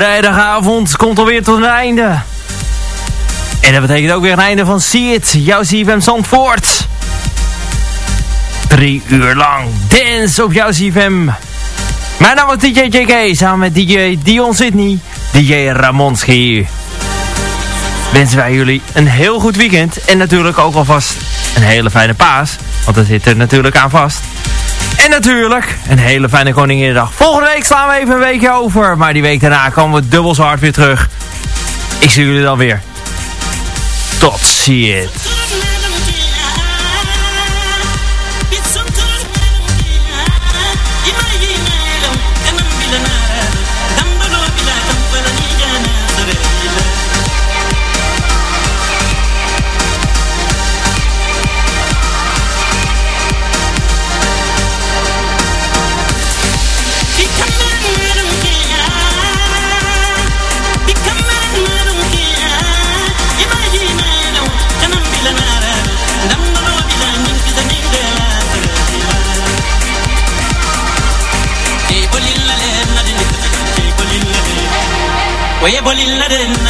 Vrijdagavond komt alweer tot een einde. En dat betekent ook weer een einde van See It, jouw CFM Zandvoort. Drie uur lang dance op jouw CFM. Mijn naam is DJ JK, samen met DJ Dion Sydney, DJ Ramonski. Wensen wij jullie een heel goed weekend en natuurlijk ook alvast een hele fijne paas. Want dat zit er natuurlijk aan vast. En natuurlijk, een hele fijne Koninginnedag. Volgende week slaan we even een weekje over. Maar die week daarna komen we dubbel zo hard weer terug. Ik zie jullie dan weer. Tot ziens. Where you bully laden?